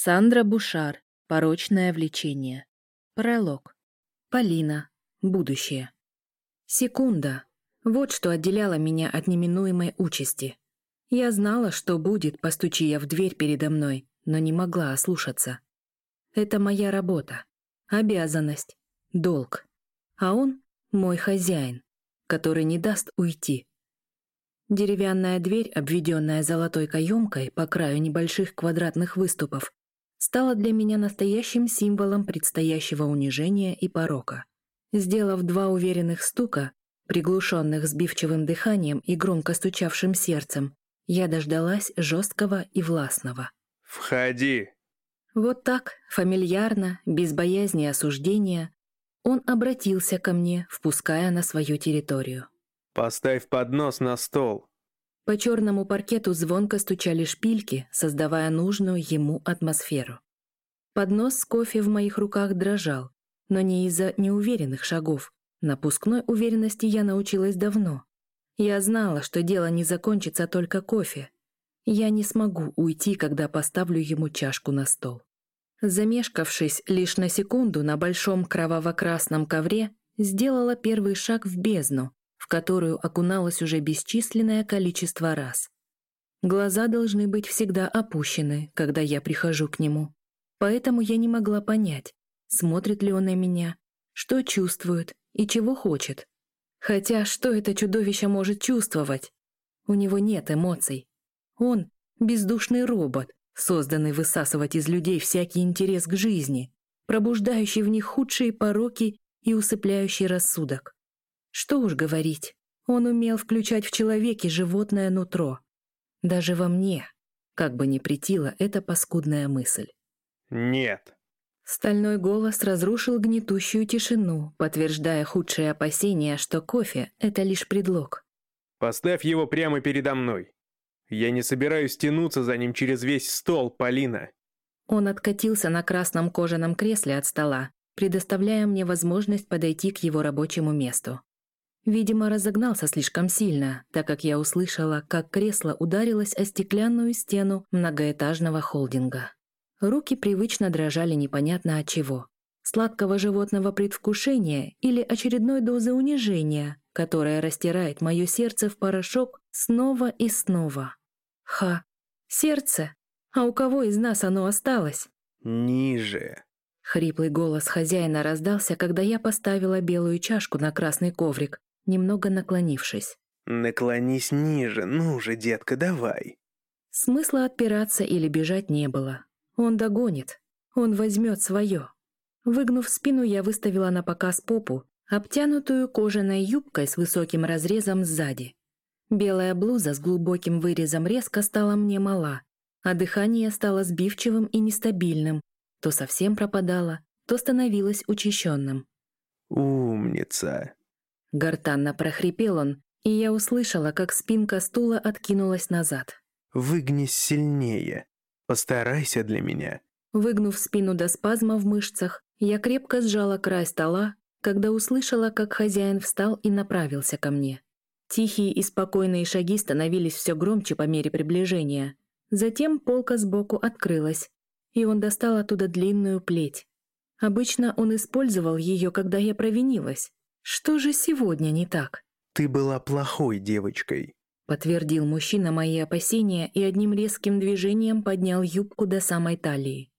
Сандра Бушар. Порочное влечение. Пролог. Полина. Будущее. Секунда. Вот что отделяло меня от неминуемой участи. Я знала, что будет, постучи я в дверь передо мной, но не могла ослушаться. Это моя работа, обязанность, долг. А он — мой хозяин, который не даст уйти. Деревянная дверь, обведенная золотой каемкой по краю небольших квадратных выступов, стала для меня настоящим символом предстоящего унижения и порока. Сделав два уверенных стука, приглушенных сбивчивым дыханием и громко стучавшим сердцем, я дождалась жесткого и властного. «Входи!» Вот так, фамильярно, без боязни осуждения, он обратился ко мне, впуская на свою территорию. «Поставь поднос на стол. По черному паркету звонко стучали шпильки, создавая нужную ему атмосферу. Поднос с кофе в моих руках дрожал, но не из-за неуверенных шагов. Напускной уверенности я научилась давно. Я знала, что дело не закончится только кофе. Я не смогу уйти, когда поставлю ему чашку на стол. Замешкавшись лишь на секунду на большом кроваво-красном ковре, сделала первый шаг в бездну, которую окуналась уже бесчисленное количество раз. Глаза должны быть всегда опущены, когда я прихожу к нему. Поэтому я не могла понять, смотрит ли он на меня, что чувствует и чего хочет. Хотя что это чудовище может чувствовать? У него нет эмоций. Он — бездушный робот, созданный высасывать из людей всякий интерес к жизни, пробуждающий в них худшие пороки и усыпляющий рассудок. Что уж говорить, он умел включать в человеке животное нутро. Даже во мне, как бы ни претила эта паскудная мысль. «Нет». Стальной голос разрушил гнетущую тишину, подтверждая худшие опасения, что кофе — это лишь предлог. «Поставь его прямо передо мной. Я не собираюсь тянуться за ним через весь стол, Полина». Он откатился на красном кожаном кресле от стола, предоставляя мне возможность подойти к его рабочему месту. Видимо, разогнался слишком сильно, так как я услышала, как кресло ударилось о стеклянную стену многоэтажного холдинга. Руки привычно дрожали непонятно от чего. Сладкого животного предвкушения или очередной дозы унижения, которая растирает мое сердце в порошок снова и снова. Ха, сердце? А у кого из нас оно осталось? Ниже. Хриплый голос хозяина раздался, когда я поставила белую чашку на красный коврик, немного наклонившись. «Наклонись ниже, ну же, детка, давай». Смысла отпираться или бежать не было. Он догонит, он возьмет свое. Выгнув спину, я выставила на показ попу, обтянутую кожаной юбкой с высоким разрезом сзади. Белая блуза с глубоким вырезом резко стала мне мала, а дыхание стало сбивчивым и нестабильным, то совсем пропадало, то становилось учащенным. «Умница!» Гортанно прохрипел он, и я услышала, как спинка стула откинулась назад. «Выгнись сильнее. Постарайся для меня». Выгнув спину до спазма в мышцах, я крепко сжала край стола, когда услышала, как хозяин встал и направился ко мне. Тихие и спокойные шаги становились все громче по мере приближения. Затем полка сбоку открылась, и он достал оттуда длинную плеть. Обычно он использовал ее, когда я провинилась, что же сегодня не так? Ты была плохой девочкой. Подтвердил мужчина мои опасения и одним резким движением поднял юбку до самой талии.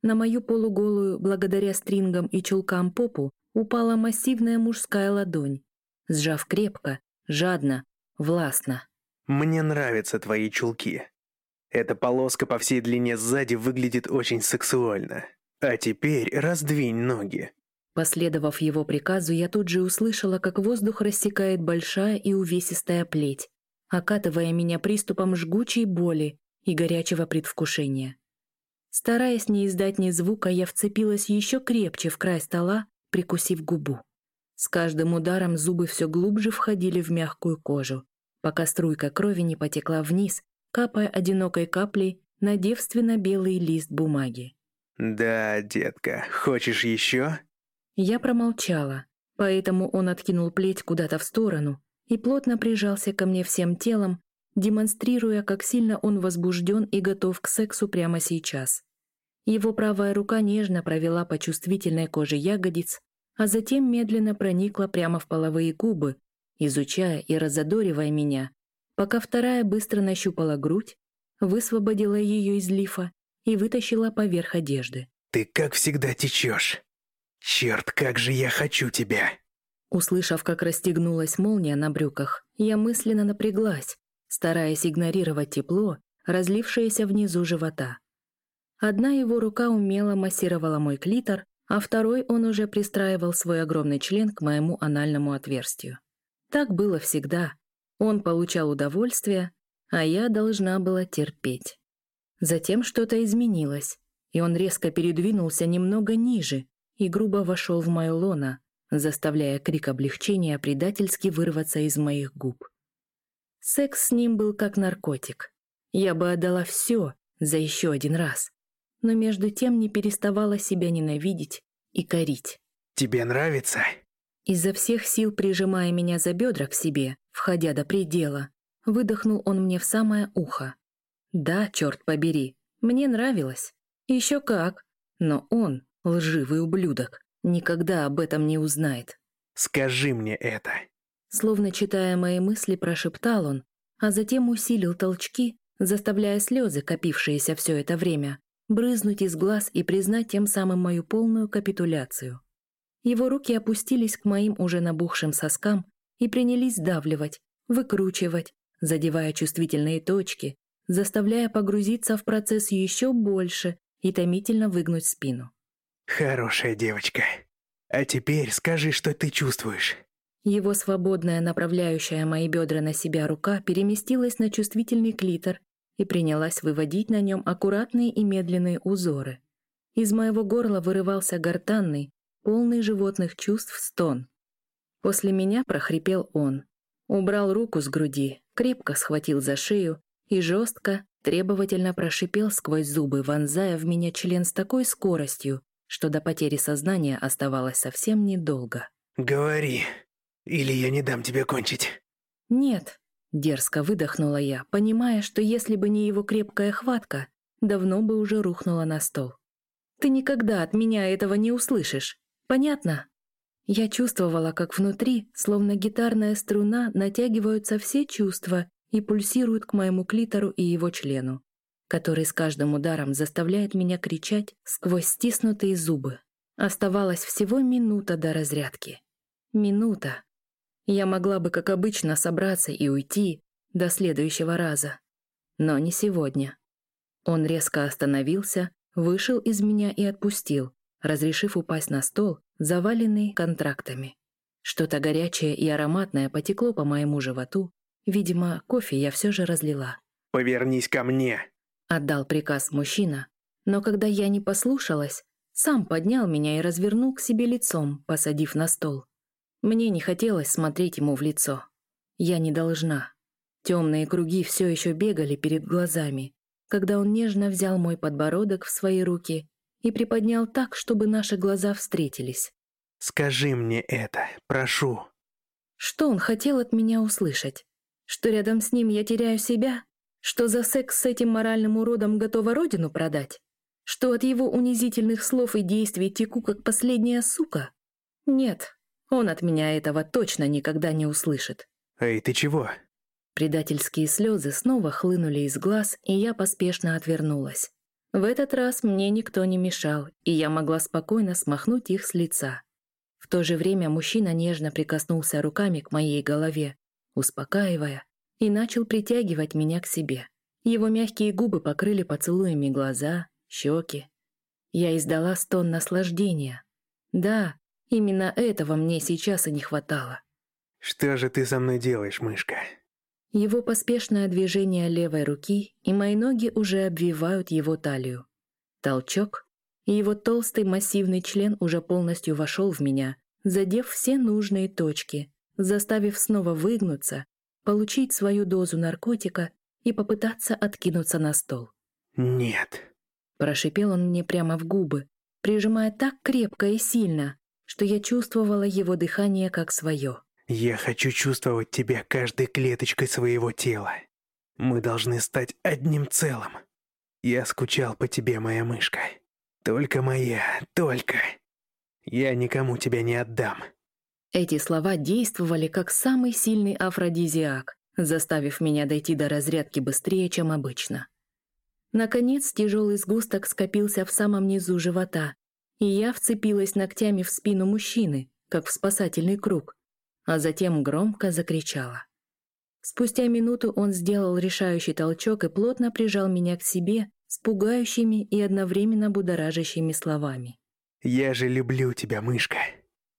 На мою полуголую, благодаря стрингам и чулкам попу, упала массивная мужская ладонь, сжав крепко, жадно, властно. «Мне нравятся твои чулки. Эта полоска по всей длине сзади выглядит очень сексуально. А теперь раздвинь ноги». Последовав его приказу, я тут же услышала, как воздух рассекает большая и увесистая плеть, окатывая меня приступом жгучей боли и горячего предвкушения. Стараясь не издать ни звука, я вцепилась еще крепче в край стола, прикусив губу. С каждым ударом зубы все глубже входили в мягкую кожу, пока струйка крови не потекла вниз, капая одинокой каплей на девственно-белый лист бумаги. «Да, детка, хочешь еще?» Я промолчала, поэтому он откинул плеть куда-то в сторону и плотно прижался ко мне всем телом, демонстрируя, как сильно он возбужден и готов к сексу прямо сейчас. Его правая рука нежно провела по чувствительной коже ягодиц, а затем медленно проникла прямо в половые губы, изучая и разодоривая меня, пока вторая быстро нащупала грудь, высвободила ее из лифа и вытащила поверх одежды. «Ты как всегда течешь. Черт, как же я хочу тебя!» Услышав, как расстегнулась молния на брюках, я мысленно напряглась, стараясь игнорировать тепло, разлившееся внизу живота. Одна его рука умело массировала мой клитор, а второй он уже пристраивал свой огромный член к моему анальному отверстию. Так было всегда. Он получал удовольствие, а я должна была терпеть. Затем что-то изменилось, и он резко передвинулся немного ниже и грубо вошел в мою лоно, заставляя крик облегчения предательски вырваться из моих губ. Секс с ним был как наркотик. Я бы отдала все за еще один раз, но между тем не переставала себя ненавидеть и корить. «Тебе нравится?» Изо всех сил прижимая меня за бедра к себе, входя до предела, выдохнул он мне в самое ухо. Да, черт побери, мне нравилось. Еще как. Но он, лживый ублюдок, никогда об этом не узнает. «Скажи мне это!» Словно читая мои мысли, прошептал он, а затем усилил толчки, заставляя слезы, копившиеся все это время, брызнуть из глаз и признать тем самым мою полную капитуляцию. Его руки опустились к моим уже набухшим соскам и принялись давливать, выкручивать, задевая чувствительные точки, заставляя погрузиться в процесс еще больше и томительно выгнуть спину. «Хорошая девочка. А теперь скажи, что ты чувствуешь». Его свободная, направляющая мои бедра на себя рука переместилась на чувствительный клитор и принялась выводить на нем аккуратные и медленные узоры. Из моего горла вырывался гортанный, полный животных чувств стон. После меня прохрипел он. Убрал руку с груди, крепко схватил за шею и жестко, требовательно прошипел сквозь зубы, вонзая в меня член с такой скоростью, что до потери сознания оставалось совсем недолго. «Говори, или я не дам тебе кончить». «Нет», — дерзко выдохнула я, понимая, что если бы не его крепкая хватка, давно бы уже рухнула на стол. «Ты никогда от меня этого не услышишь. Понятно?» Я чувствовала, как внутри, словно гитарная струна, натягиваются все чувства и пульсируют к моему клитору и его члену который с каждым ударом заставляет меня кричать сквозь стиснутые зубы. Оставалась всего минута до разрядки. Минута. Я могла бы, как обычно, собраться и уйти до следующего раза. Но не сегодня. Он резко остановился, вышел из меня и отпустил, разрешив упасть на стол, заваленный контрактами. Что-то горячее и ароматное потекло по моему животу. Видимо, кофе я все же разлила. «Повернись ко мне!» Отдал приказ мужчина, но когда я не послушалась, сам поднял меня и развернул к себе лицом, посадив на стол. Мне не хотелось смотреть ему в лицо. Я не должна. Темные круги все еще бегали перед глазами, когда он нежно взял мой подбородок в свои руки и приподнял так, чтобы наши глаза встретились. «Скажи мне это, прошу». Что он хотел от меня услышать? Что рядом с ним я теряю себя? Что за секс с этим моральным уродом готова родину продать? Что от его унизительных слов и действий теку, как последняя сука? Нет, он от меня этого точно никогда не услышит. «Эй, ты чего?» Предательские слезы снова хлынули из глаз, и я поспешно отвернулась. В этот раз мне никто не мешал, и я могла спокойно смахнуть их с лица. В то же время мужчина нежно прикоснулся руками к моей голове, успокаивая, и начал притягивать меня к себе. Его мягкие губы покрыли поцелуями глаза, щеки. Я издала стон наслаждения. Да, именно этого мне сейчас и не хватало. «Что же ты со мной делаешь, мышка?» Его поспешное движение левой руки, и мои ноги уже обвивают его талию. Толчок, и его толстый массивный член уже полностью вошел в меня, задев все нужные точки, заставив снова выгнуться получить свою дозу наркотика и попытаться откинуться на стол. «Нет», — прошипел он мне прямо в губы, прижимая так крепко и сильно, что я чувствовала его дыхание как свое. «Я хочу чувствовать тебя каждой клеточкой своего тела. Мы должны стать одним целым. Я скучал по тебе, моя мышка». Только моя, только. Я никому тебя не отдам. Эти слова действовали как самый сильный афродизиак, заставив меня дойти до разрядки быстрее, чем обычно. Наконец, тяжелый сгусток скопился в самом низу живота, и я вцепилась ногтями в спину мужчины, как в спасательный круг, а затем громко закричала. Спустя минуту он сделал решающий толчок и плотно прижал меня к себе с пугающими и одновременно будоражащими словами. «Я же люблю тебя, мышка.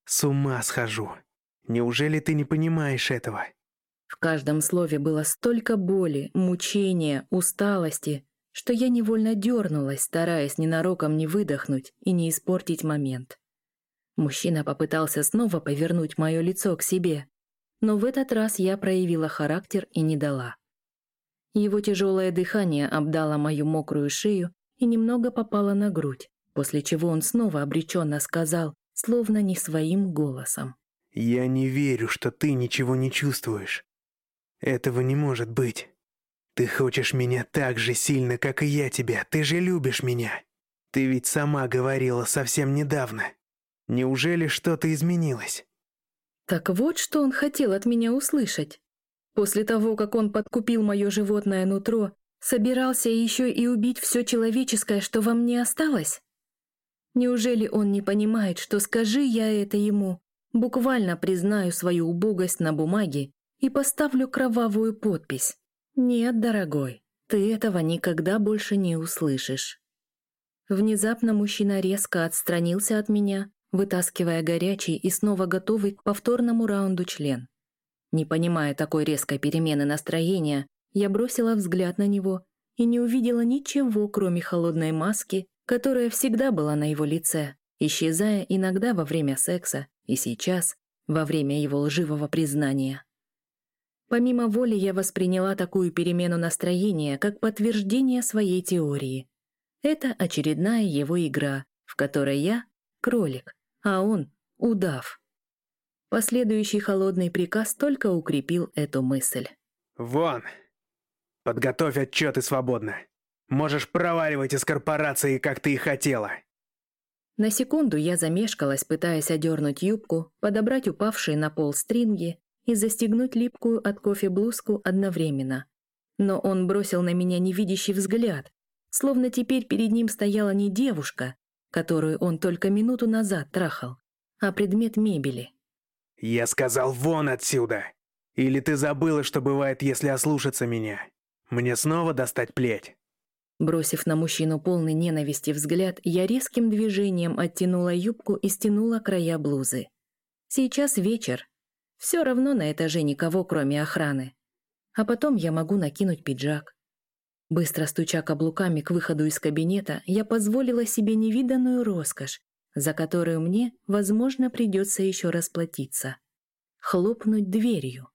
С ума схожу. Неужели ты не понимаешь этого?» В каждом слове было столько боли, мучения, усталости, что я невольно дернулась, стараясь ненароком не выдохнуть и не испортить момент. Мужчина попытался снова повернуть мое лицо к себе, но в этот раз я проявила характер и не дала. Его тяжелое дыхание обдало мою мокрую шею и немного попало на грудь, после чего он снова обреченно сказал, словно не своим голосом. «Я не верю, что ты ничего не чувствуешь. Этого не может быть. Ты хочешь меня так же сильно, как и я тебя. Ты же любишь меня. Ты ведь сама говорила совсем недавно. Неужели что-то изменилось? Так вот, что он хотел от меня услышать. После того, как он подкупил мое животное нутро, собирался еще и убить все человеческое, что во мне осталось? Неужели он не понимает, что скажи я это ему, буквально признаю свою убогость на бумаге и поставлю кровавую подпись? «Нет, дорогой, ты этого никогда больше не услышишь». Внезапно мужчина резко отстранился от меня, вытаскивая горячий и снова готовый к повторному раунду член. Не понимая такой резкой перемены настроения, я бросила взгляд на него и не увидела ничего, кроме холодной маски, которая всегда была на его лице, исчезая иногда во время секса и сейчас, во время его лживого признания. Помимо воли я восприняла такую перемену настроения как подтверждение своей теории. Это очередная его игра, в которой я — кролик, а он — удав. Последующий холодный приказ только укрепил эту мысль. «Вон! Подготовь отчеты свободно. Можешь проваливать из корпорации, как ты и хотела». На секунду я замешкалась, пытаясь одернуть юбку, подобрать упавшие на пол стринги и застегнуть липкую от кофе блузку одновременно. Но он бросил на меня невидящий взгляд, словно теперь перед ним стояла не девушка, которую он только минуту назад трахал, а предмет мебели. «Я сказал вон отсюда! Или ты забыла, что бывает, если ослушаться меня? Мне снова достать плеть?» Бросив на мужчину полный ненависти взгляд, я резким движением оттянула юбку и стянула края блузы. Сейчас вечер, все равно на этаже никого, кроме охраны. А потом я могу накинуть пиджак. Быстро стуча каблуками к выходу из кабинета, я позволила себе невиданную роскошь, за которую мне, возможно, придется еще расплатиться. Хлопнуть дверью.